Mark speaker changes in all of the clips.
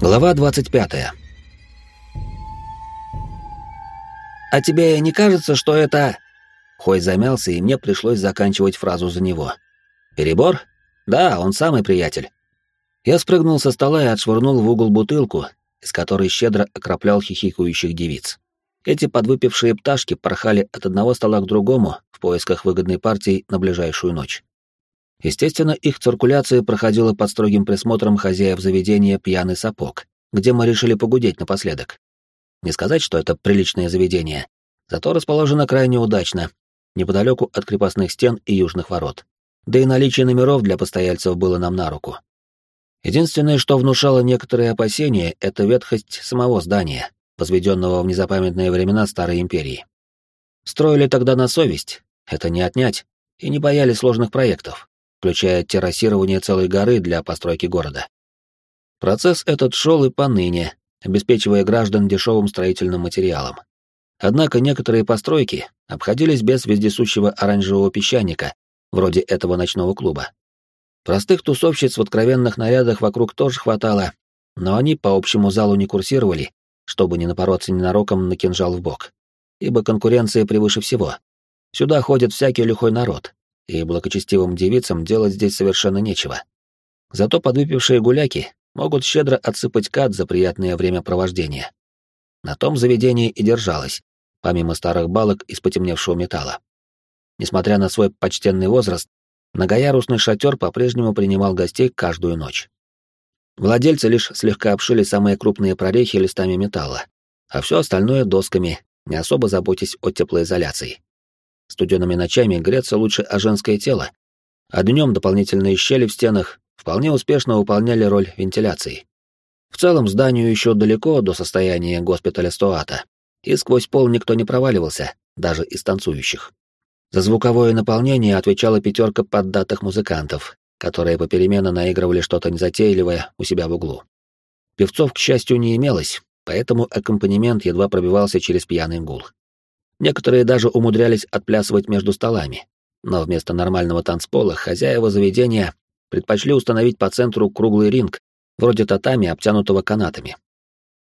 Speaker 1: Глава 25. «А тебе не кажется, что это...» Хой замялся, и мне пришлось заканчивать фразу за него. «Перебор? Да, он самый приятель». Я спрыгнул со стола и отшвырнул в угол бутылку, из которой щедро окроплял хихикающих девиц. Эти подвыпившие пташки порхали от одного стола к другому в поисках выгодной партии на ближайшую ночь. Естественно, их циркуляция проходила под строгим присмотром хозяев заведения «Пьяный сапог», где мы решили погудеть напоследок. Не сказать, что это приличное заведение, зато расположено крайне удачно, неподалеку от крепостных стен и южных ворот. Да и наличие номеров для постояльцев было нам на руку. Единственное, что внушало некоторые опасения, это ветхость самого здания, возведенного в незапамятные времена Старой Империи. Строили тогда на совесть, это не отнять, и не боялись сложных проектов включая террасирование целой горы для постройки города. Процесс этот шел и поныне, обеспечивая граждан дешевым строительным материалом. Однако некоторые постройки обходились без вездесущего оранжевого песчаника, вроде этого ночного клуба. Простых тусовщиц в откровенных нарядах вокруг тоже хватало, но они по общему залу не курсировали, чтобы не напороться ненароком на кинжал в бок. Ибо конкуренция превыше всего. Сюда ходит всякий лихой народ, и благочестивым девицам делать здесь совершенно нечего. Зато подвыпившие гуляки могут щедро отсыпать кат за приятное времяпровождение. На том заведении и держалось, помимо старых балок из потемневшего металла. Несмотря на свой почтенный возраст, многоярусный шатер по-прежнему принимал гостей каждую ночь. Владельцы лишь слегка обшили самые крупные прорехи листами металла, а все остальное — досками, не особо заботясь о теплоизоляции. Студенными ночами греться лучше о женское тело, а днем дополнительные щели в стенах вполне успешно выполняли роль вентиляции. В целом зданию еще далеко до состояния госпиталя Стоата, и сквозь пол никто не проваливался, даже из танцующих. За звуковое наполнение отвечала пятерка поддатых музыкантов, которые попеременно наигрывали что-то незатейливое у себя в углу. Певцов, к счастью, не имелось, поэтому аккомпанемент едва пробивался через пьяный гул. Некоторые даже умудрялись отплясывать между столами, но вместо нормального танцпола хозяева заведения предпочли установить по центру круглый ринг, вроде татами, обтянутого канатами.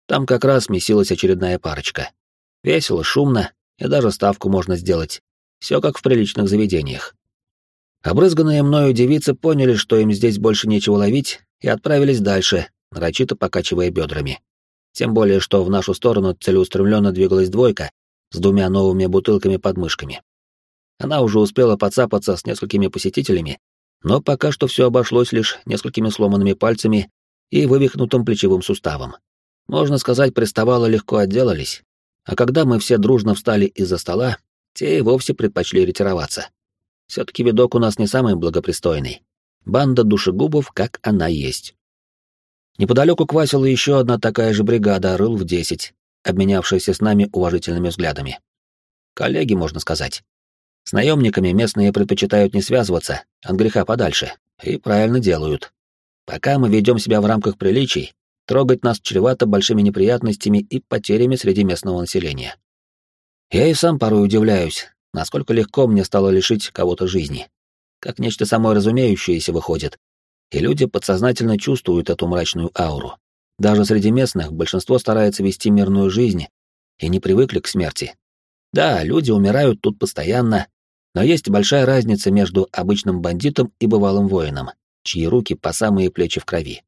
Speaker 1: Там как раз месилась очередная парочка. Весело, шумно, и даже ставку можно сделать. Все как в приличных заведениях. Обрызганные мною девицы поняли, что им здесь больше нечего ловить, и отправились дальше, нарочито покачивая бедрами. Тем более, что в нашу сторону целеустремленно двигалась двойка, с двумя новыми бутылками под мышками. Она уже успела подцапаться с несколькими посетителями, но пока что все обошлось лишь несколькими сломанными пальцами и вывихнутым плечевым суставом. Можно сказать, приставало легко отделались, а когда мы все дружно встали из-за стола, те и вовсе предпочли ретироваться. Все-таки видок у нас не самый благопристойный. Банда душегубов, как она есть. Неподалеку квасила еще одна такая же бригада, рыл в десять, обменявшиеся с нами уважительными взглядами. Коллеги, можно сказать. С наемниками местные предпочитают не связываться, от греха подальше, и правильно делают. Пока мы ведем себя в рамках приличий, трогать нас чревато большими неприятностями и потерями среди местного населения. Я и сам порой удивляюсь, насколько легко мне стало лишить кого-то жизни. Как нечто самое разумеющееся выходит, и люди подсознательно чувствуют эту мрачную ауру. Даже среди местных большинство старается вести мирную жизнь и не привыкли к смерти. Да, люди умирают тут постоянно, но есть большая разница между обычным бандитом и бывалым воином, чьи руки по самые плечи в крови.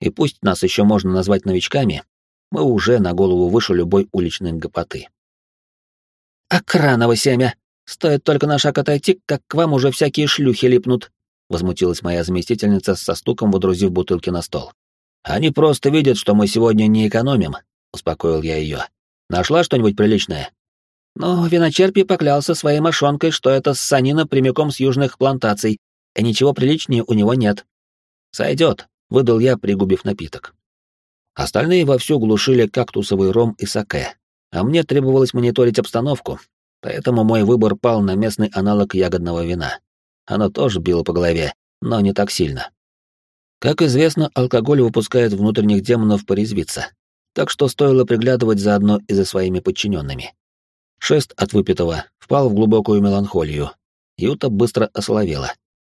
Speaker 1: И пусть нас еще можно назвать новичками, мы уже на голову выше любой уличной гопоты. «Окраново семя! Стоит только на шаг отойти, как к вам уже всякие шлюхи липнут!» — возмутилась моя заместительница со стуком, водрузив бутылки на стол. Они просто видят, что мы сегодня не экономим, успокоил я ее. Нашла что-нибудь приличное? Ну, виночерпий поклялся своей мошонкой, что это санина прямиком с южных плантаций, и ничего приличнее у него нет. Сойдет, выдал я, пригубив напиток. Остальные вовсю глушили кактусовый ром и саке, а мне требовалось мониторить обстановку, поэтому мой выбор пал на местный аналог ягодного вина. Оно тоже било по голове, но не так сильно. Как известно, алкоголь выпускает внутренних демонов порезвиться, так что стоило приглядывать заодно и за своими подчиненными. Шест от выпитого впал в глубокую меланхолию. Юта быстро осоловела.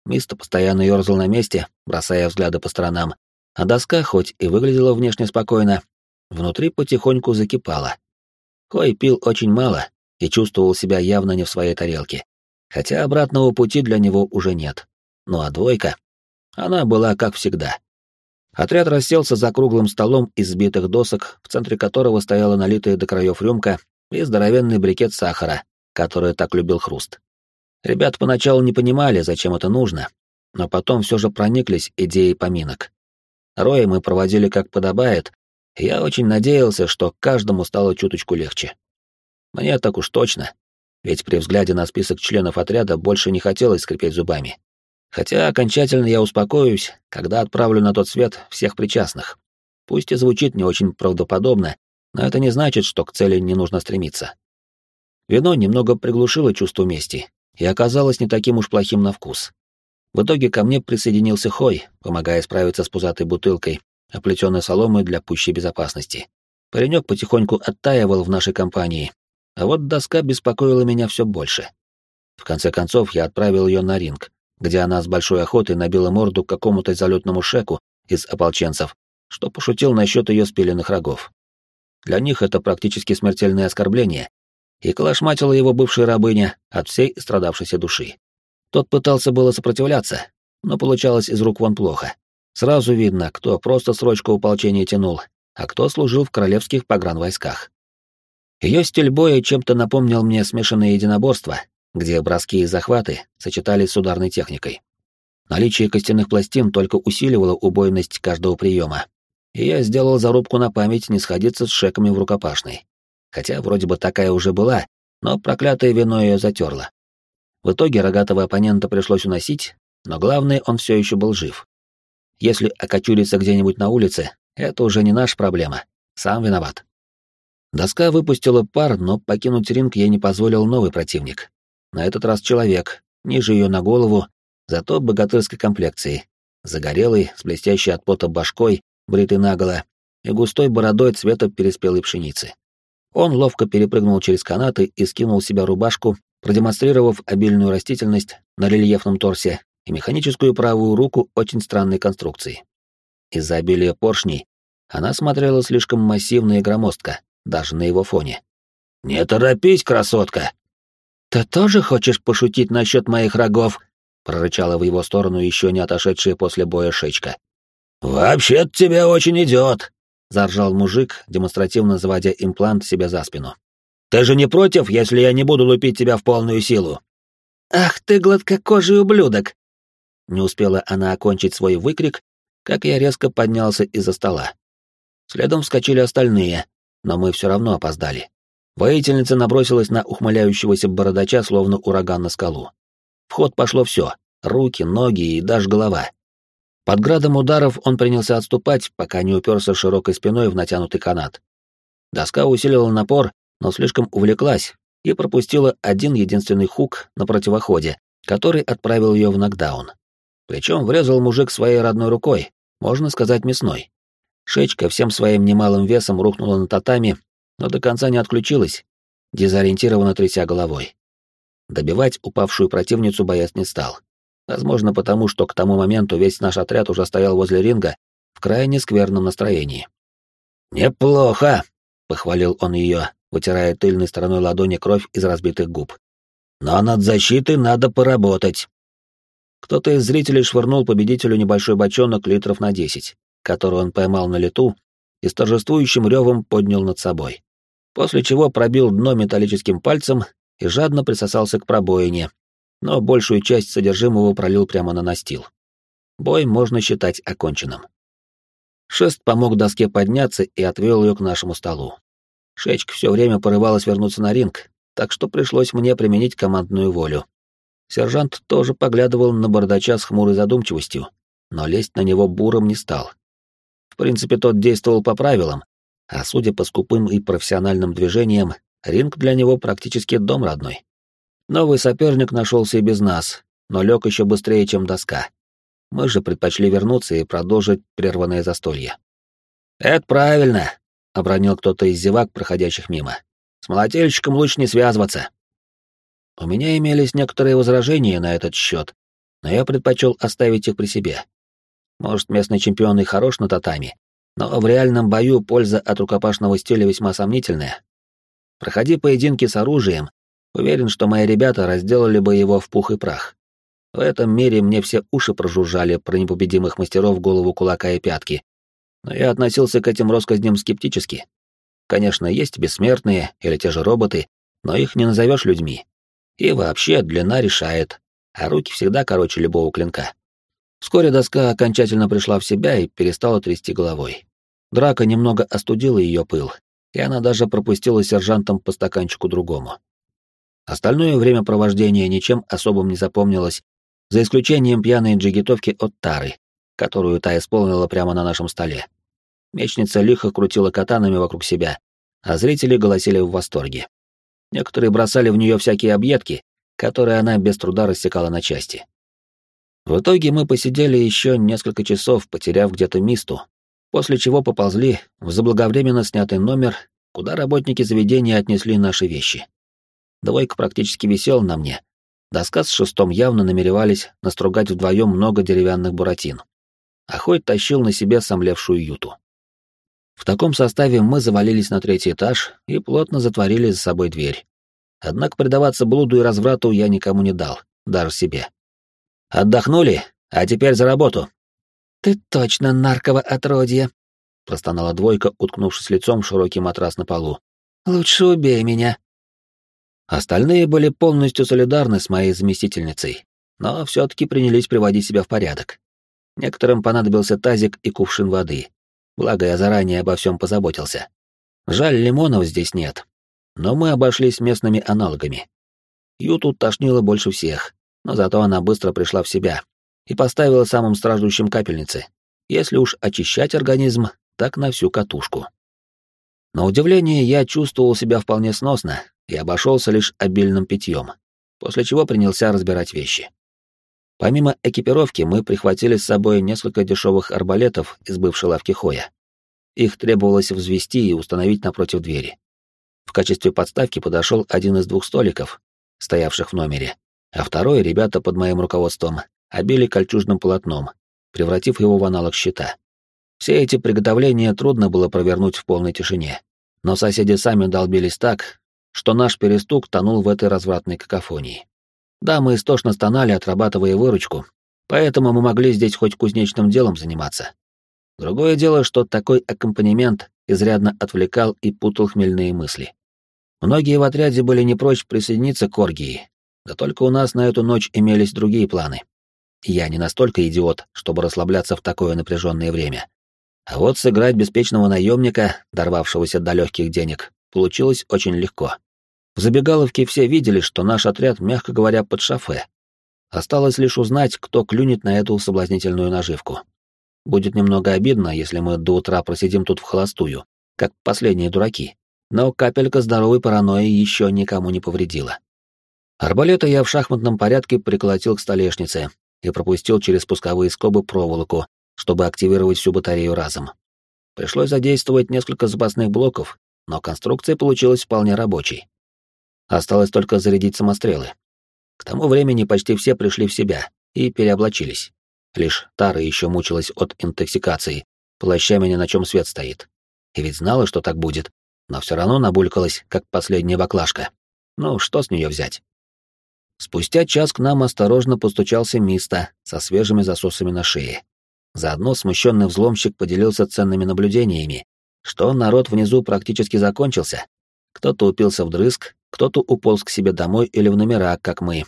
Speaker 1: Миста постоянно ерзал на месте, бросая взгляды по сторонам, А доска, хоть и выглядела внешне спокойно, внутри потихоньку закипала. Хой пил очень мало и чувствовал себя явно не в своей тарелке, хотя обратного пути для него уже нет. Ну а двойка? Она была как всегда. Отряд расселся за круглым столом из сбитых досок, в центре которого стояла налитая до краев рюмка и здоровенный брикет сахара, который так любил хруст. Ребят поначалу не понимали, зачем это нужно, но потом все же прониклись идеей поминок. Роя мы проводили как подобает, и я очень надеялся, что каждому стало чуточку легче. Мне так уж точно, ведь при взгляде на список членов отряда больше не хотелось скрипеть зубами. Хотя окончательно я успокоюсь, когда отправлю на тот свет всех причастных. Пусть и звучит не очень правдоподобно, но это не значит, что к цели не нужно стремиться. Вино немного приглушило чувство мести и оказалось не таким уж плохим на вкус. В итоге ко мне присоединился Хой, помогая справиться с пузатой бутылкой, оплетенной соломой для пущей безопасности. Паренек потихоньку оттаивал в нашей компании, а вот доска беспокоила меня все больше. В конце концов, я отправил ее на ринг, где она с большой охотой набила морду какому-то залетному шеку из ополченцев, что пошутил насчет ее спиленных рогов. Для них это практически смертельное оскорбление, и калашматила его бывшая рабыня от всей страдавшейся души. Тот пытался было сопротивляться, но получалось из рук вон плохо. Сразу видно, кто просто срочку ополчения тянул, а кто служил в королевских погранвойсках. Ее стиль боя чем-то напомнил мне смешанное единоборство, где броски и захваты сочетались с ударной техникой. Наличие костяных пластин только усиливало убойность каждого приема, и я сделал зарубку на память не сходиться с шеками в рукопашной. Хотя вроде бы такая уже была, но проклятое вино ее затерло. В итоге рогатого оппонента пришлось уносить, но главное, он все еще был жив. Если окочуриться где-нибудь на улице, это уже не наша проблема. Сам виноват. Доска выпустила пар, но покинуть ринг ей не позволил новый противник. На этот раз человек, ниже ее на голову, зато богатырской комплекции. Загорелый, с блестящей от пота башкой, бритый наголо, и густой бородой цвета переспелой пшеницы. Он ловко перепрыгнул через канаты и скинул себя рубашку, продемонстрировав обильную растительность на рельефном торсе и механическую правую руку очень странной конструкции. Из-за обилия поршней она смотрела слишком массивно и громоздко, даже на его фоне. «Не торопись, красотка!» «Ты тоже хочешь пошутить насчет моих рогов?» — прорычала в его сторону еще не отошедшая после боя Шечка. «Вообще-то тебе очень идет!» — заржал мужик, демонстративно заводя имплант себе за спину. «Ты же не против, если я не буду лупить тебя в полную силу?» «Ах ты, гладкокожий ублюдок!» Не успела она окончить свой выкрик, как я резко поднялся из-за стола. Следом вскочили остальные, но мы все равно опоздали. Воительница набросилась на ухмыляющегося бородача, словно ураган на скалу. В ход пошло все — руки, ноги и даже голова. Под градом ударов он принялся отступать, пока не уперся широкой спиной в натянутый канат. Доска усилила напор, но слишком увлеклась и пропустила один единственный хук на противоходе, который отправил ее в нокдаун. Причем врезал мужик своей родной рукой, можно сказать, мясной. Шечка всем своим немалым весом рухнула на татами, но до конца не отключилась, дезориентированно тряся головой. Добивать упавшую противницу боец не стал. Возможно, потому что к тому моменту весь наш отряд уже стоял возле ринга в крайне скверном настроении. «Неплохо!» — похвалил он ее, вытирая тыльной стороной ладони кровь из разбитых губ. «Но над защитой надо поработать». Кто-то из зрителей швырнул победителю небольшой бочонок литров на десять, который он поймал на лету и с торжествующим ревом поднял над собой. После чего пробил дно металлическим пальцем и жадно присосался к пробоине, но большую часть содержимого пролил прямо на настил. Бой можно считать оконченным. Шест помог доске подняться и отвел ее к нашему столу. Шечка все время порывалась вернуться на ринг, так что пришлось мне применить командную волю. Сержант тоже поглядывал на бардача с хмурой задумчивостью, но лезть на него буром не стал. В принципе, тот действовал по правилам, а судя по скупым и профессиональным движениям, ринг для него практически дом родной. Новый соперник нашелся и без нас, но лег еще быстрее, чем доска. Мы же предпочли вернуться и продолжить прерванное застолье. «Это правильно», — обронил кто-то из зевак, проходящих мимо. «С молотильщиком лучше не связываться». У меня имелись некоторые возражения на этот счет, но я предпочел оставить их при себе. Может, местный чемпион и хорош на татами, но в реальном бою польза от рукопашного стиля весьма сомнительная. Проходи поединки с оружием, уверен, что мои ребята разделали бы его в пух и прах. В этом мире мне все уши прожужжали про непобедимых мастеров голову кулака и пятки, но я относился к этим россказням скептически. Конечно, есть бессмертные или те же роботы, но их не назовешь людьми. И вообще длина решает, а руки всегда короче любого клинка. Вскоре доска окончательно пришла в себя и перестала трясти головой. Драка немного остудила ее пыл, и она даже пропустила сержантом по стаканчику другому. Остальное время провождения ничем особым не запомнилось, за исключением пьяной джигитовки от Тары, которую та исполнила прямо на нашем столе. Мечница лихо крутила катанами вокруг себя, а зрители голосили в восторге. Некоторые бросали в нее всякие объедки, которые она без труда рассекала на части. В итоге мы посидели еще несколько часов, потеряв где-то мисту, после чего поползли в заблаговременно снятый номер, куда работники заведения отнесли наши вещи. Двойка практически висел на мне. Доска с шестом явно намеревались настругать вдвоем много деревянных буратин. Хоть тащил на себе сомлевшую юту. В таком составе мы завалились на третий этаж и плотно затворили за собой дверь. Однако предаваться блуду и разврату я никому не дал, даже себе. «Отдохнули, а теперь за работу»,
Speaker 2: «Ты точно нарково отродье!»
Speaker 1: — простонала двойка, уткнувшись лицом в широкий матрас на полу.
Speaker 2: «Лучше убей меня!»
Speaker 1: Остальные были полностью солидарны с моей заместительницей, но все-таки принялись приводить себя в порядок. Некоторым понадобился тазик и кувшин воды, благо я заранее обо всем позаботился. Жаль, лимонов здесь нет, но мы обошлись местными аналогами. Юту тошнило больше всех, но зато она быстро пришла в себя и поставила самым страждущим капельницы. Если уж очищать организм, так на всю катушку. На удивление, я чувствовал себя вполне сносно и обошелся лишь обильным питьем, после чего принялся разбирать вещи. Помимо экипировки, мы прихватили с собой несколько дешевых арбалетов из бывшей лавки Хоя. Их требовалось взвести и установить напротив двери. В качестве подставки подошел один из двух столиков, стоявших в номере, а второй ребята под моим руководством обили кольчужным полотном, превратив его в аналог щита. Все эти приготовления трудно было провернуть в полной тишине, но соседи сами долбились так, что наш перестук тонул в этой развратной какофонии. Да, мы истошно стонали, отрабатывая выручку, поэтому мы могли здесь хоть кузнечным делом заниматься. Другое дело, что такой аккомпанемент изрядно отвлекал и путал хмельные мысли. Многие в отряде были не прочь присоединиться к оргии, да только у нас на эту ночь имелись другие планы. Я не настолько идиот, чтобы расслабляться в такое напряженное время. А вот сыграть беспечного наемника, дорвавшегося до легких денег, получилось очень легко. В забегаловке все видели, что наш отряд, мягко говоря, под шофе. Осталось лишь узнать, кто клюнет на эту соблазнительную наживку. Будет немного обидно, если мы до утра просидим тут в холостую, как последние дураки. Но капелька здоровой паранойи еще никому не повредила. Арбалета я в шахматном порядке приколотил к столешнице, и пропустил через спусковые скобы проволоку, чтобы активировать всю батарею разом. Пришлось задействовать несколько запасных блоков, но конструкция получилась вполне рабочей. Осталось только зарядить самострелы. К тому времени почти все пришли в себя и переоблачились. Лишь Тара еще мучилась от интоксикации, плаща меня на чем свет стоит. И ведь знала, что так будет, но все равно набулькалась, как последняя баклажка. Ну, что с нее взять? Спустя час к нам осторожно постучался Миста со свежими засосами на шее. Заодно смущенный взломщик поделился ценными наблюдениями, что народ внизу практически закончился. Кто-то упился вдрызг, кто-то уполз к себе домой или в номера, как мы.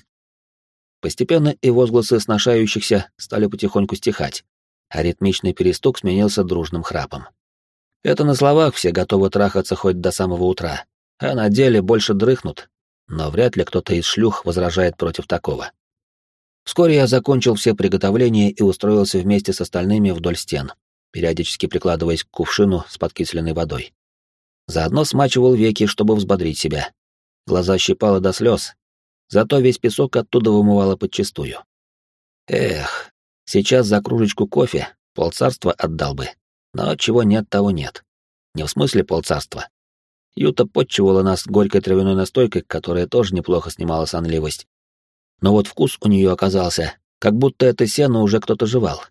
Speaker 1: Постепенно и возгласы сношающихся стали потихоньку стихать, а ритмичный перестук сменился дружным храпом. Это на словах все готовы трахаться хоть до самого утра, а на деле больше дрыхнут, но вряд ли кто-то из шлюх возражает против такого. Вскоре я закончил все приготовления и устроился вместе с остальными вдоль стен, периодически прикладываясь к кувшину с подкисленной водой. Заодно смачивал веки, чтобы взбодрить себя. Глаза щипало до слез, зато весь песок оттуда вымывало подчистую. Эх, сейчас за кружечку кофе полцарства отдал бы, но чего нет, того нет. Не в смысле полцарства, Юта подчивала нас горькой травяной настойкой, которая тоже неплохо снимала сонливость. Но вот вкус у нее оказался, как будто это сено уже кто-то жевал.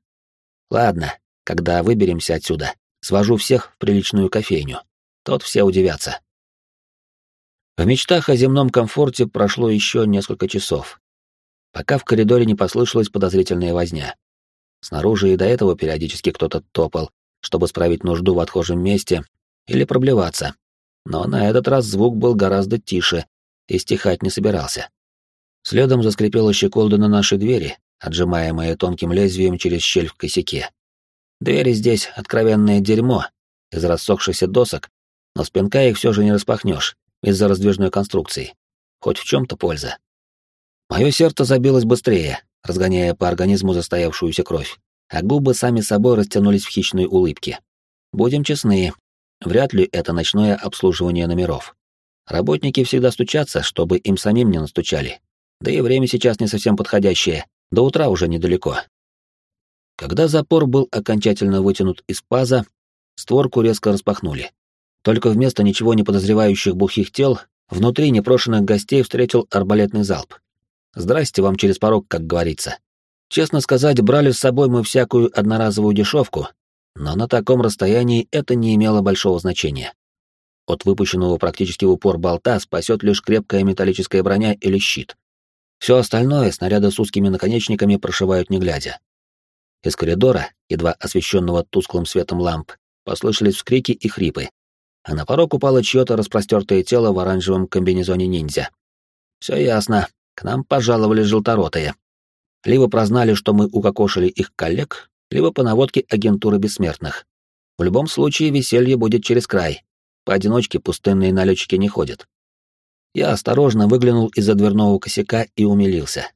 Speaker 1: Ладно, когда выберемся отсюда, свожу всех в приличную кофейню. Тот все удивятся. В мечтах о земном комфорте прошло еще несколько часов, пока в коридоре не послышалась подозрительная возня. Снаружи и до этого периодически кто-то топал, чтобы справить нужду в отхожем месте или проблеваться. Но на этот раз звук был гораздо тише и стихать не собирался. Следом заскрипела щеколда на нашей двери, отжимаемая тонким лезвием через щель в косяке. Двери здесь откровенное дерьмо, из рассохшихся досок, но с пинка их все же не распахнешь из-за раздвижной конструкции. Хоть в чем-то польза. Мое сердце забилось быстрее, разгоняя по организму застоявшуюся кровь, а губы сами собой растянулись в хищной улыбке. Будем честны, вряд ли это ночное обслуживание номеров. Работники всегда стучатся, чтобы им самим не настучали. Да и время сейчас не совсем подходящее, до утра уже недалеко. Когда запор был окончательно вытянут из паза, створку резко распахнули. Только вместо ничего не подозревающих бухих тел внутри непрошенных гостей встретил арбалетный залп. Здрасте вам через порог, как говорится. Честно сказать, брали с собой мы всякую одноразовую дешевку, но на таком расстоянии это не имело большого значения. От выпущенного практически в упор болта спасет лишь крепкая металлическая броня или щит. Все остальное снаряды с узкими наконечниками прошивают не глядя. Из коридора, едва освещенного тусклым светом ламп, послышались вскрики и хрипы, а на порог упало чье-то распростертое тело в оранжевом комбинезоне ниндзя. Все ясно, к нам пожаловали желторотые. Либо прознали, что мы укокошили их коллег, либо по наводке агентуры бессмертных. В любом случае веселье будет через край. Поодиночке пустынные налетчики не ходят. Я осторожно выглянул из-за дверного косяка и умилился.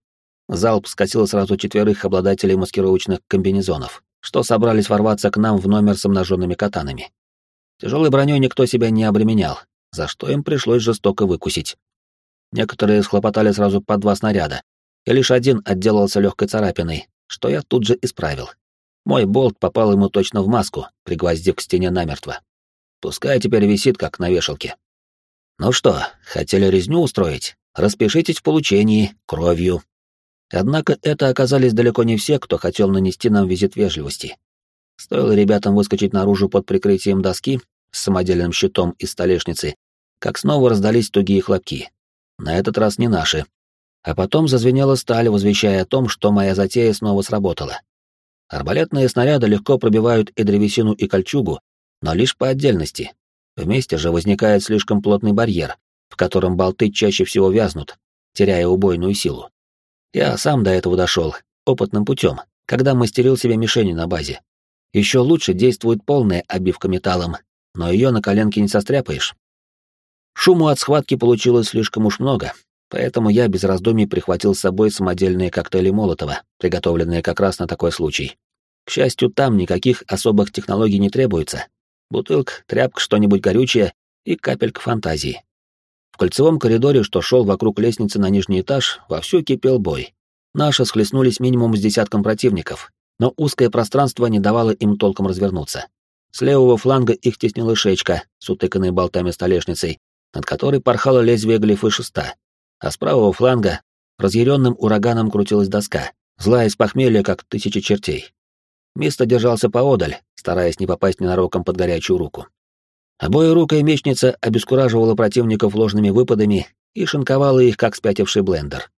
Speaker 1: Залп скосил сразу четверых обладателей маскировочных комбинезонов, что собрались ворваться к нам в номер с обнаженными катанами. Тяжелой броней никто себя не обременял, за что им пришлось жестоко выкусить. Некоторые схлопотали сразу по два снаряда, и лишь один отделался легкой царапиной, что я тут же исправил. Мой болт попал ему точно в маску, пригвоздив к стене намертво. Пускай теперь висит, как на вешалке. Ну что, хотели резню устроить? Распишитесь в получении, кровью. Однако это оказались далеко не все, кто хотел нанести нам визит вежливости. Стоило ребятам выскочить наружу под прикрытием доски с самодельным щитом из столешницы, как снова раздались тугие хлопки. На этот раз не наши. А потом зазвенела сталь, возвещая о том, что моя затея снова сработала. Арбалетные снаряды легко пробивают и древесину, и кольчугу, но лишь по отдельности. Вместе же возникает слишком плотный барьер, в котором болты чаще всего вязнут, теряя убойную силу. Я сам до этого дошел, опытным путем, когда мастерил себе мишени на базе. Еще лучше действует полная обивка металлом, но ее на коленке не состряпаешь. Шуму от схватки получилось слишком уж много, поэтому я без раздумий прихватил с собой самодельные коктейли Молотова, приготовленные как раз на такой случай. К счастью, там никаких особых технологий не требуется. Бутылка, тряпка, что-нибудь горючее и капелька фантазии. В кольцевом коридоре, что шел вокруг лестницы на нижний этаж, вовсю кипел бой. Наши схлестнулись минимум с десятком противников, но узкое пространство не давало им толком развернуться. С левого фланга их теснила шечка с утыканной болтами столешницей, над которой порхало лезвие глифы шеста, а с правого фланга разъяренным ураганом крутилась доска, злая из похмелья, как тысячи чертей. Мисто держался поодаль, стараясь не попасть ненароком под горячую руку. Обоерукая мечница обескураживала противников ложными выпадами и шинковала их, как спятивший блендер.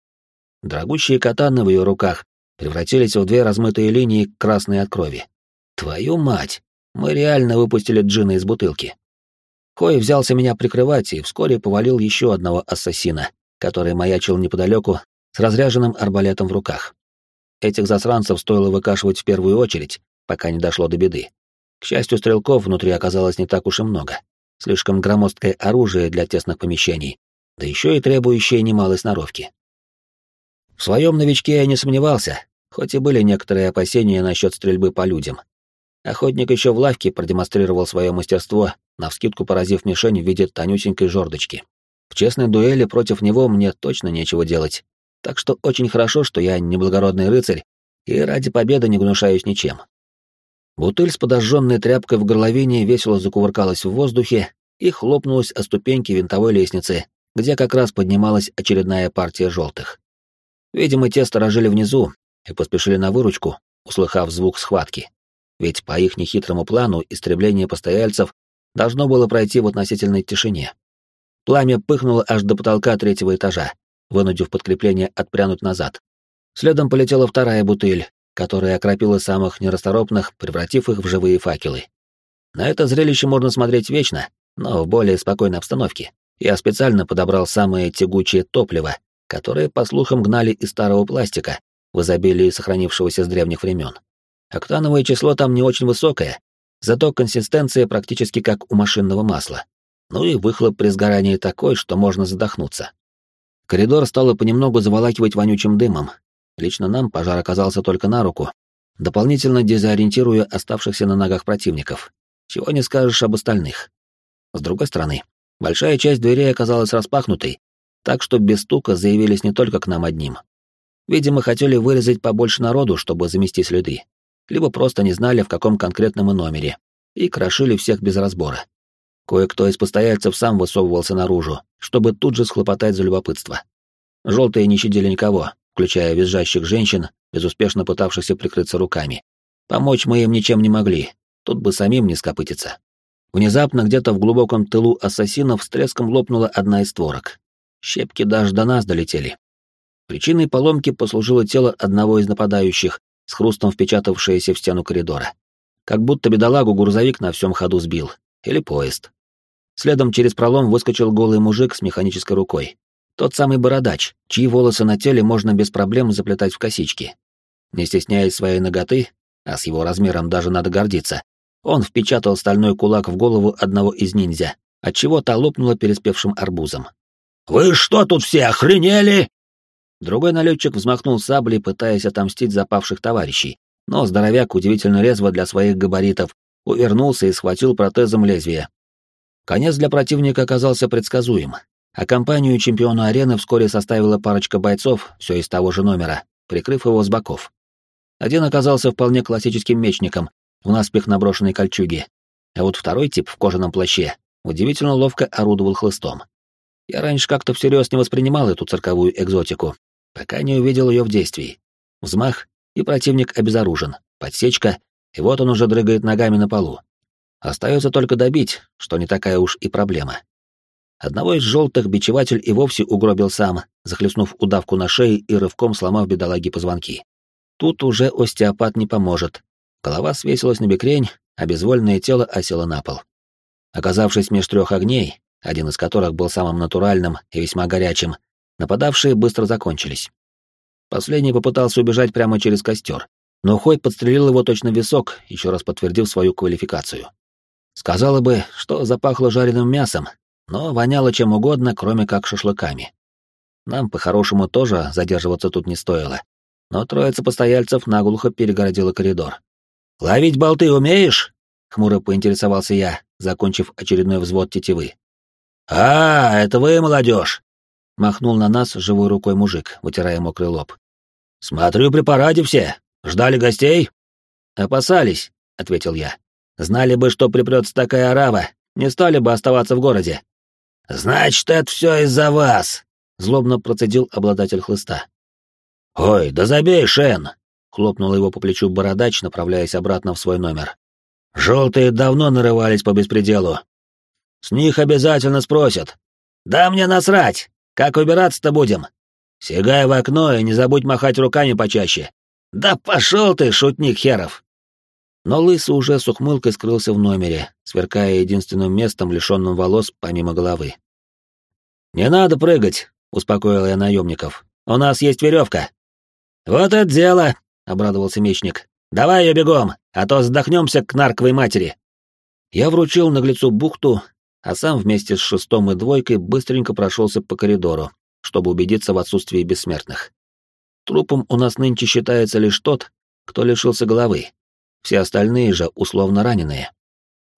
Speaker 1: Дорогущие катаны в ее руках превратились в две размытые линии, красные от крови. Твою мать! Мы реально выпустили джина из бутылки. Хой взялся меня прикрывать и вскоре повалил еще одного ассасина, который маячил неподалеку с разряженным арбалетом в руках. Этих засранцев стоило выкашивать в первую очередь, пока не дошло до беды. К счастью, стрелков внутри оказалось не так уж и много. Слишком громоздкое оружие для тесных помещений, да еще и требующее немалой сноровки. В своем новичке я не сомневался, хоть и были некоторые опасения насчет стрельбы по людям. Охотник еще в лавке продемонстрировал свое мастерство, навскидку поразив мишень в виде тонюсенькой жердочки. В честной дуэли против него мне точно нечего делать, так что очень хорошо, что я неблагородный рыцарь и ради победы не гнушаюсь ничем. Бутыль с подожженной тряпкой в горловине весело закувыркалась в воздухе и хлопнулась о ступеньки винтовой лестницы, где как раз поднималась очередная партия желтых. Видимо, те сторожили внизу и поспешили на выручку, услыхав звук схватки. ведь по их нехитрому плану истребление постояльцев должно было пройти в относительной тишине. Пламя пыхнуло аж до потолка третьего этажа, вынудив подкрепление отпрянуть назад. Следом полетела вторая бутыль, которая окропила самых нерасторопных, превратив их в живые факелы. На это зрелище можно смотреть вечно, но в более спокойной обстановке. Я специально подобрал самое тягучее топливо, которое, по слухам, гнали из старого пластика, в изобилии сохранившегося с древних времен. Октановое число там не очень высокое, зато консистенция практически как у машинного масла. Ну и выхлоп при сгорании такой, что можно задохнуться. Коридор стало понемногу заволакивать вонючим дымом. Лично нам пожар оказался только на руку, дополнительно дезориентируя оставшихся на ногах противников. Чего не скажешь об остальных. С другой стороны, большая часть дверей оказалась распахнутой, так что без стука заявились не только к нам одним. Видимо, хотели вырезать побольше народу, чтобы замести следы, либо просто не знали, в каком конкретном номере, и крошили всех без разбора. Кое-кто из постояльцев сам высовывался наружу, чтобы тут же схлопотать за любопытство. Желтые не щадили никого, включая визжащих женщин, безуспешно пытавшихся прикрыться руками. Помочь мы им ничем не могли, тут бы самим не скопытиться. Внезапно где-то в глубоком тылу ассасинов с треском лопнула одна из створок. Щепки даже до нас долетели. Причиной поломки послужило тело одного из нападающих, с хрустом впечатавшееся в стену коридора. Как будто бедолагу грузовик на всем ходу сбил. Или поезд. Следом через пролом выскочил голый мужик с механической рукой. Тот самый бородач, чьи волосы на теле можно без проблем заплетать в косички. Не стесняясь своей ноготы, а с его размером даже надо гордиться, он впечатал стальной кулак в голову одного из ниндзя, отчего та лопнула переспевшим арбузом. «Вы что тут все охренели?» Другой налетчик взмахнул саблей, пытаясь отомстить запавших товарищей, но здоровяк удивительно резво для своих габаритов увернулся и схватил протезом лезвие. Конец для противника оказался предсказуем, а компанию чемпиона арены вскоре составила парочка бойцов, все из того же номера, прикрыв его с боков. Один оказался вполне классическим мечником, в наспех наброшенной кольчуге, а вот второй тип в кожаном плаще удивительно ловко орудовал хлыстом. Я раньше как-то всерьез не воспринимал эту цирковую экзотику, пока не увидел ее в действии. Взмах, и противник обезоружен, подсечка, и вот он уже дрыгает ногами на полу. Остается только добить, что не такая уж и проблема. Одного из желтых бичеватель и вовсе угробил сам, захлестнув удавку на шее и рывком сломав бедолаги позвонки. Тут уже остеопат не поможет. Голова свесилась на бекрень, а безвольное тело осело на пол. Оказавшись меж трех огней, один из которых был самым натуральным и весьма горячим, нападавшие быстро закончились. Последний попытался убежать прямо через костер, но Хой подстрелил его точно в висок, еще раз подтвердив свою квалификацию. Сказала бы, что запахло жареным мясом, но воняло чем угодно, кроме как шашлыками. Нам, по-хорошему, тоже задерживаться тут не стоило, но троица постояльцев наглухо перегородила коридор. «Ловить болты умеешь?» — хмуро поинтересовался я, закончив очередной взвод тетивы. «А, это вы, молодежь!» — махнул на нас живой рукой мужик, вытирая мокрый лоб. «Смотрю, при параде все. Ждали гостей?» «Опасались», — ответил я. «Знали бы, что припрется такая орава, не стали бы оставаться в городе». «Значит, это все из-за вас», — злобно процедил обладатель хлыста. «Ой, да забей, Шен!» — хлопнул его по плечу бородач, направляясь обратно в свой номер. «Желтые давно нарывались по беспределу. С них обязательно спросят. Да мне насрать! Как убираться-то будем? Сигай в окно и не забудь махать руками почаще. Да пошел ты, шутник херов!» Но Лысый уже с ухмылкой скрылся в номере, сверкая единственным местом, лишенным волос, помимо головы. «Не надо прыгать», — успокоил я наемников. «У нас есть веревка». «Вот это дело», — обрадовался мечник. «Давай ее бегом, а то задохнемся к нарковой матери». Я вручил наглецу бухту, а сам вместе с шестом и двойкой быстренько прошелся по коридору, чтобы убедиться в отсутствии бессмертных. Трупом у нас нынче считается лишь тот, кто лишился головы. Все остальные же условно раненые.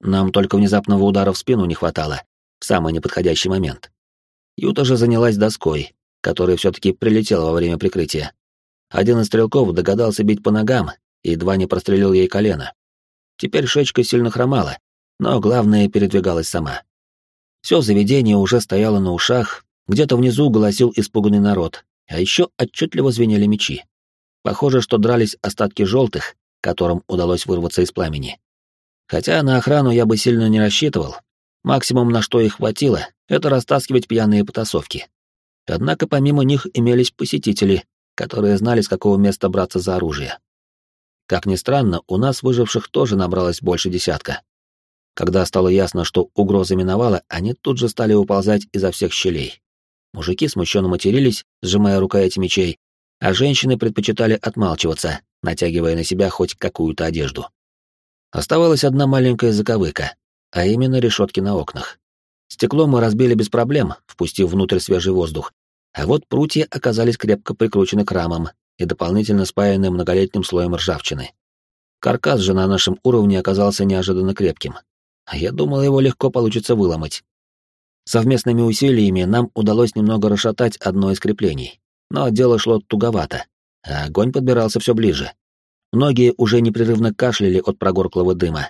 Speaker 1: Нам только внезапного удара в спину не хватало, в самый неподходящий момент. Юта же занялась доской, которая все-таки прилетела во время прикрытия. Один из стрелков догадался бить по ногам и едва не прострелил ей колено. Теперь Шечка сильно хромала, но главное передвигалась сама. Все заведение уже стояло на ушах, где-то внизу голосил испуганный народ, а еще отчетливо звенели мечи. Похоже, что дрались остатки желтых, которым удалось вырваться из пламени. Хотя на охрану я бы сильно не рассчитывал. Максимум, на что их хватило, это растаскивать пьяные потасовки. Однако помимо них имелись посетители, которые знали, с какого места браться за оружие. Как ни странно, у нас выживших тоже набралось больше десятка. Когда стало ясно, что угроза миновала, они тут же стали уползать изо всех щелей. Мужики смущенно матерились, сжимая рукояти мечей, а женщины предпочитали отмалчиваться, натягивая на себя хоть какую-то одежду. Оставалась одна маленькая заковыка, а именно решетки на окнах. Стекло мы разбили без проблем, впустив внутрь свежий воздух, а вот прутья оказались крепко прикручены к рамам и дополнительно спаяны многолетним слоем ржавчины. Каркас же на нашем уровне оказался неожиданно крепким, а я думал, его легко получится выломать. Совместными усилиями нам удалось немного расшатать одно из креплений, но дело шло туговато, а огонь подбирался все ближе. Многие уже непрерывно кашляли от прогорклого дыма.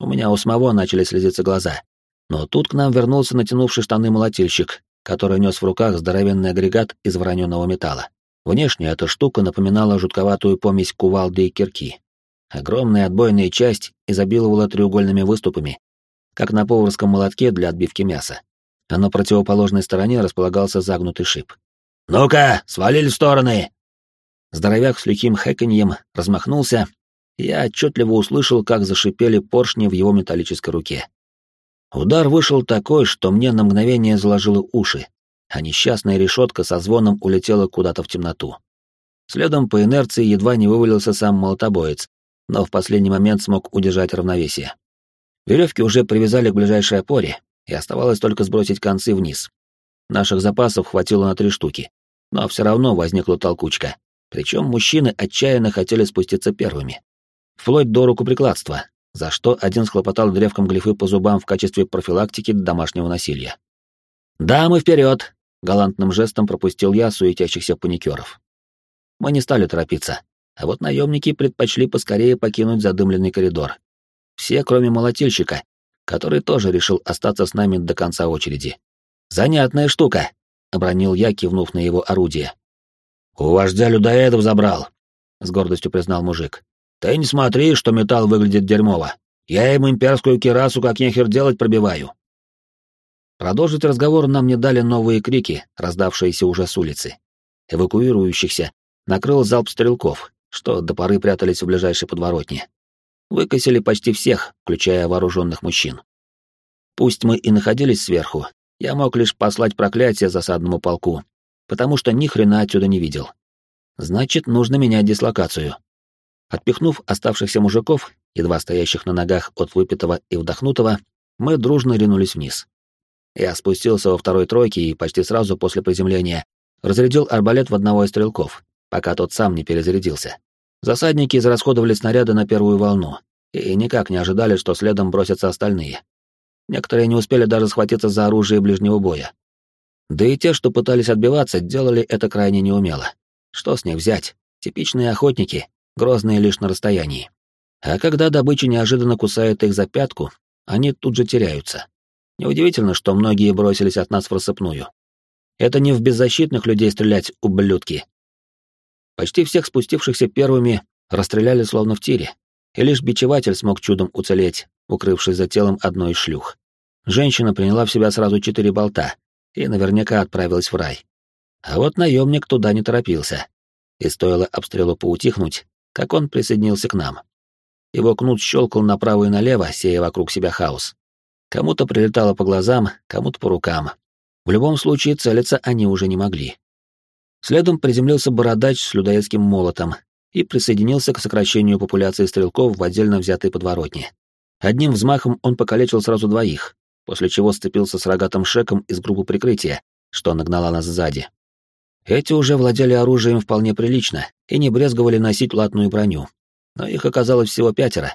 Speaker 1: У меня у самого начали слезиться глаза. Но тут к нам вернулся натянувший штаны молотильщик, который нес в руках здоровенный агрегат из вороненого металла. Внешне эта штука напоминала жутковатую помесь кувалды и кирки. Огромная отбойная часть изобиловала треугольными выступами, как на поварском молотке для отбивки мяса. А на противоположной стороне располагался загнутый шип. «Ну-ка, свалили в стороны!» Здоровяк с лихим хэканьем размахнулся, и я отчетливо услышал, как зашипели поршни в его металлической руке. Удар вышел такой, что мне на мгновение заложило уши, а несчастная решетка со звоном улетела куда-то в темноту. Следом по инерции едва не вывалился сам молотобоец, но в последний момент смог удержать равновесие. Веревки уже привязали к ближайшей опоре, и оставалось только сбросить концы вниз. Наших запасов хватило на три штуки, но все равно возникла толкучка. Причем мужчины отчаянно хотели спуститься первыми. Вплоть до рукоприкладства, за что один схлопотал древком глифы по зубам в качестве профилактики домашнего насилия. «Дамы, вперед!» — галантным жестом пропустил я суетящихся паникеров. Мы не стали торопиться, а вот наемники предпочли поскорее покинуть задымленный коридор. Все, кроме молотильщика, который тоже решил остаться с нами до конца очереди. «Занятная штука», — обронил я, кивнув на его орудие. «У вождя людоедов забрал», — с гордостью признал мужик. «Ты не смотри, что металл выглядит дерьмово. Я им имперскую кирасу как нехер делать пробиваю». Продолжить разговор нам не дали новые крики, раздавшиеся уже с улицы. Эвакуирующихся накрыл залп стрелков, что до поры прятались в ближайшей подворотне. Выкосили почти всех, включая вооруженных мужчин. Пусть мы и находились сверху, я мог лишь послать проклятие засадному полку, потому что ни хрена отсюда не видел. Значит, нужно менять дислокацию. Отпихнув оставшихся мужиков, едва стоящих на ногах от выпитого и вдохнутого, мы дружно ринулись вниз. Я спустился во второй тройке и почти сразу после приземления разрядил арбалет в одного из стрелков, пока тот сам не перезарядился. Засадники израсходовали снаряды на первую волну и никак не ожидали, что следом бросятся остальные. Некоторые не успели даже схватиться за оружие ближнего боя. Да и те, что пытались отбиваться, делали это крайне неумело. Что с них взять? Типичные охотники, грозные лишь на расстоянии. А когда добыча неожиданно кусает их за пятку, они тут же теряются. Неудивительно, что многие бросились от нас в рассыпную. Это не в беззащитных людей стрелять, ублюдки. Почти всех спустившихся первыми расстреляли словно в тире, и лишь бичеватель смог чудом уцелеть, укрывшись за телом одной из шлюх. Женщина приняла в себя сразу четыре болта, и наверняка отправилась в рай. А вот наемник туда не торопился. И стоило обстрелу поутихнуть, как он присоединился к нам. Его кнут щелкал направо и налево, сея вокруг себя хаос. Кому-то прилетало по глазам, кому-то по рукам. В любом случае целиться они уже не могли. Следом приземлился бородач с людоедским молотом и присоединился к сокращению популяции стрелков в отдельно взятой подворотне. Одним взмахом он покалечил сразу двоих, после чего сцепился с рогатым шеком из группы прикрытия, что нагнала нас сзади. Эти уже владели оружием вполне прилично и не брезговали носить латную броню, но их оказалось всего пятеро.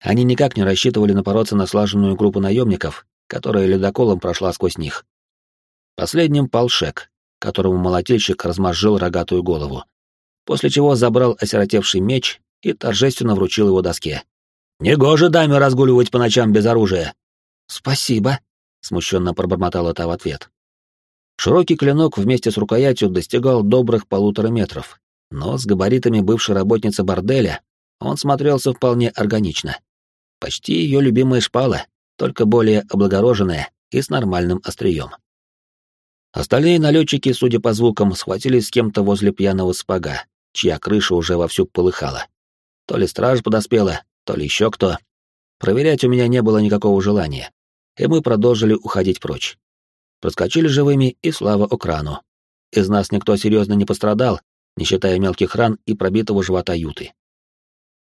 Speaker 1: Они никак не рассчитывали напороться на слаженную группу наемников, которая ледоколом прошла сквозь них. Последним пал Шек, которому молотильщик размозжил рогатую голову, после чего забрал осиротевший меч и торжественно вручил его доске. «Негоже даме разгуливать по ночам без оружия!» «Спасибо», — смущенно пробормотала та в ответ. Широкий клинок вместе с рукоятью достигал добрых полутора метров, но с габаритами бывшей работницы борделя он смотрелся вполне органично. Почти ее любимая шпала, только более облагороженная и с нормальным острием. Остальные налетчики, судя по звукам, схватились с кем-то возле пьяного спага, чья крыша уже вовсю полыхала. То ли страж подоспела, то ли еще кто. Проверять у меня не было никакого желания, и мы продолжили уходить прочь. Проскочили живыми, и слава Окрану. Из нас никто серьезно не пострадал, не считая мелких ран и пробитого живота юты.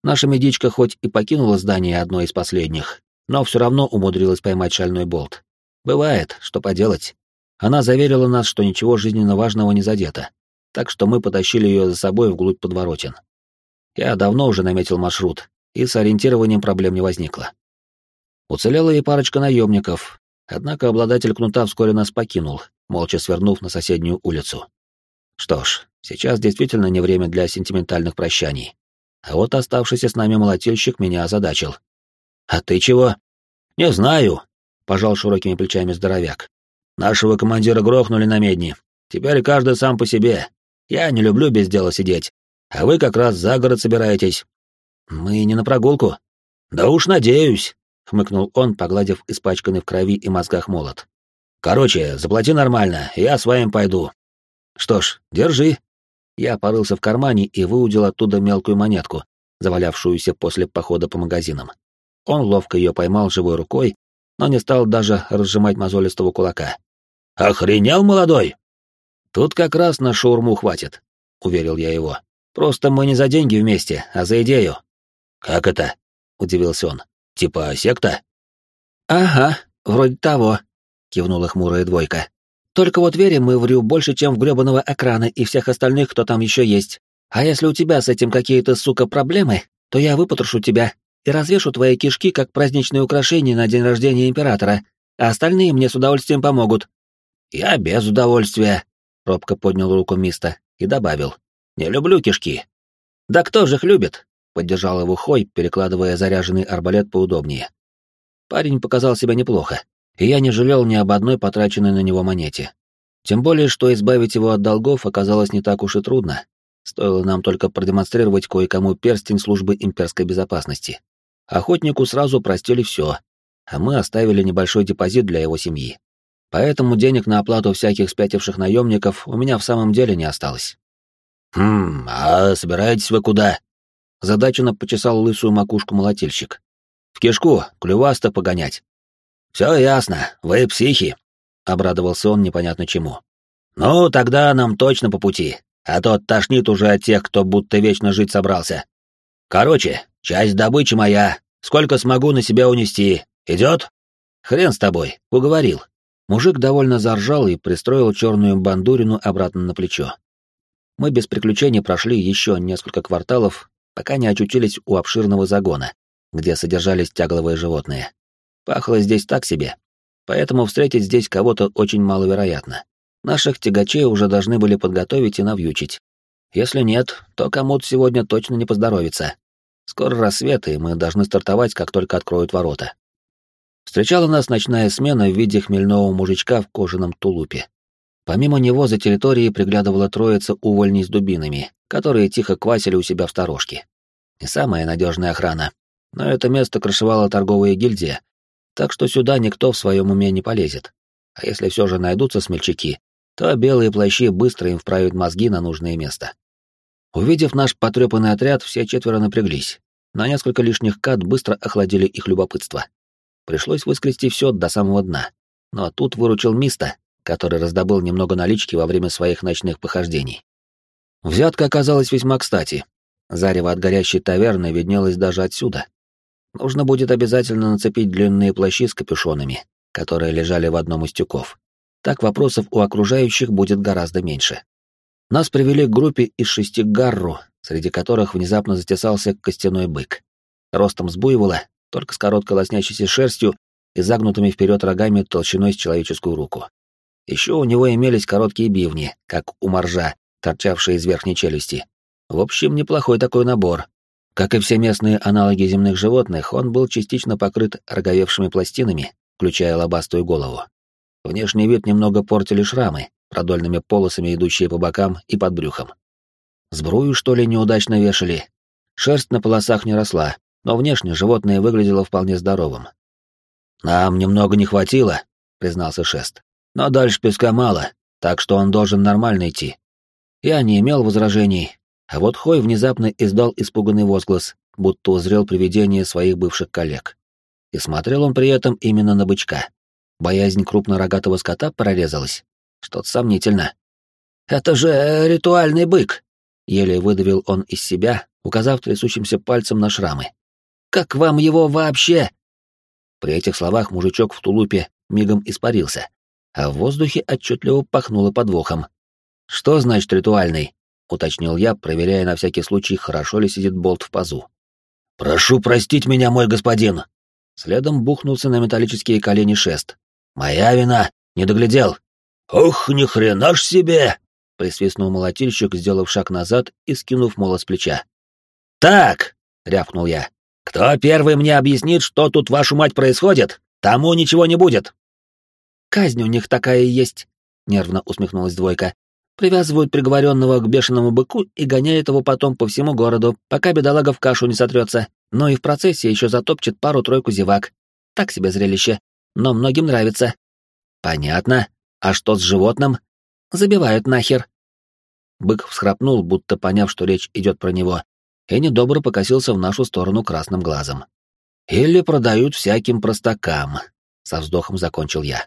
Speaker 1: Наша медичка хоть и покинула здание одной из последних, но все равно умудрилась поймать шальной болт. Бывает, что поделать. Она заверила нас, что ничего жизненно важного не задето, так что мы потащили ее за собой вглубь подворотен. Я давно уже наметил маршрут, и с ориентированием проблем не возникло. Уцелела и парочка наемников, однако обладатель кнута вскоре нас покинул, молча свернув на соседнюю улицу. Что ж, сейчас действительно не время для сентиментальных прощаний. А вот оставшийся с нами молотильщик меня озадачил. «А ты чего?» «Не знаю», — пожал широкими плечами здоровяк. Нашего командира грохнули на медне. Теперь каждый сам по себе. Я не люблю без дела сидеть. А вы как раз за город собираетесь. Мы не на прогулку. Да уж надеюсь, хмыкнул он, погладив испачканный в крови и мозгах молот. Короче, заплати нормально, я с вами пойду. Что ж, держи. Я порылся в кармане и выудил оттуда мелкую монетку, завалявшуюся после похода по магазинам. Он ловко ее поймал живой рукой, но не стал даже разжимать мозолистого кулака. «Охренел, молодой?» «Тут как раз на шаурму хватит», — уверил я его. «Просто мы не за деньги вместе, а за идею». «Как это?» — удивился он. «Типа секта?» «Ага, вроде того», — кивнула хмурая двойка. «Только вот верим мы в Рю больше, чем в грёбаного Окрана и всех остальных, кто там еще есть. А если у тебя с этим какие-то, сука, проблемы, то я выпотрошу тебя и развешу твои кишки как праздничные украшения на день рождения императора, а остальные мне с удовольствием помогут». «Я без удовольствия», — робко поднял руку Миста и добавил. «Не люблю кишки». «Да кто же их любит?» — поддержал его Хой, перекладывая заряженный арбалет поудобнее. Парень показал себя неплохо, и я не жалел ни об одной потраченной на него монете. Тем более, что избавить его от долгов оказалось не так уж и трудно. Стоило нам только продемонстрировать кое-кому перстень службы имперской безопасности. Охотнику сразу простили все, а мы оставили небольшой депозит для его семьи. Поэтому денег на оплату всяких спятивших наемников у меня в самом деле не осталось. «Хм, а собираетесь вы куда?» Задаченно почесал лысую макушку молотильщик. «В кишку, клюваста погонять». «Все ясно, вы психи», — обрадовался он непонятно чему. «Ну, тогда нам точно по пути, а то тошнит уже от тех, кто будто вечно жить собрался. Короче, часть добычи моя, сколько смогу на себя унести, идет? Хрен с тобой, уговорил». Мужик довольно заржал и пристроил черную бандурину обратно на плечо. Мы без приключений прошли еще несколько кварталов, пока не очутились у обширного загона, где содержались тягловые животные. Пахло здесь так себе, поэтому встретить здесь кого-то очень маловероятно. Наших тягачей уже должны были подготовить и навьючить. Если нет, то кому-то сегодня точно не поздоровится. Скоро рассвет, и мы должны стартовать, как только откроют ворота. Встречала нас ночная смена в виде хмельного мужичка в кожаном тулупе. Помимо него за территорией приглядывала троица увольней с дубинами, которые тихо квасили у себя в сторожке. Не самая надежная охрана, но это место крышевала торговая гильдия, так что сюда никто в своем уме не полезет. А если все же найдутся смельчаки, то белые плащи быстро им вправят мозги на нужное место. Увидев наш потрепанный отряд, все четверо напряглись. На несколько лишних кат быстро охладили их любопытство. Пришлось выскрести все до самого дна. Но тут выручил Миста, который раздобыл немного налички во время своих ночных похождений. Взятка оказалась весьма кстати. Зарево от горящей таверны виднелось даже отсюда. Нужно будет обязательно нацепить длинные плащи с капюшонами, которые лежали в одном из тюков. Так вопросов у окружающих будет гораздо меньше. Нас привели к группе из шести гарру, среди которых внезапно затесался костяной бык. Ростом с буйвола только с короткой лоснящейся шерстью и загнутыми вперед рогами толщиной с человеческую руку. Еще у него имелись короткие бивни, как у моржа, торчавшие из верхней челюсти. В общем, неплохой такой набор. Как и все местные аналоги земных животных, он был частично покрыт роговевшими пластинами, включая лобастую голову. Внешний вид немного портили шрамы, продольными полосами, идущие по бокам и под брюхом. Сбрую, что ли, неудачно вешали? Шерсть на полосах не росла, но внешне животное выглядело вполне здоровым. «Нам немного не хватило», — признался Шест. «Но дальше песка мало, так что он должен нормально идти». Я не имел возражений, а вот Хой внезапно издал испуганный возглас, будто узрел привидение своих бывших коллег. И смотрел он при этом именно на бычка. Боязнь крупнорогатого скота прорезалась. Что-то сомнительно. «Это же ритуальный бык!» — еле выдавил он из себя, указав трясущимся пальцем на шрамы. «Как вам его вообще?» При этих словах мужичок в тулупе мигом испарился, а в воздухе отчетливо пахнуло подвохом. «Что значит ритуальный?» — уточнил я, проверяя на всякий случай, хорошо ли сидит болт в пазу. «Прошу простить меня, мой господин!» Следом бухнулся на металлические колени шест. «Моя вина! Не доглядел!» «Ох, ни хрена ж себе!» — присвистнул молотильщик, сделав шаг назад и скинув молот с плеча. «Так!» — рявкнул я. «Кто первый мне объяснит, что тут, вашу мать, происходит, тому ничего не будет!»
Speaker 2: «Казнь у них такая есть!» — нервно усмехнулась двойка. «Привязывают приговоренного к бешеному быку и гоняют его потом по всему городу, пока бедолага в кашу не сотрется, но и в процессе еще затопчет пару-тройку зевак. Так себе зрелище, но многим нравится».
Speaker 1: «Понятно. А что с животным?»
Speaker 2: «Забивают нахер».
Speaker 1: Бык всхрапнул, будто поняв, что речь идет про него, и недобро покосился в нашу сторону красным глазом. «Или продают всяким простакам», — со вздохом закончил я.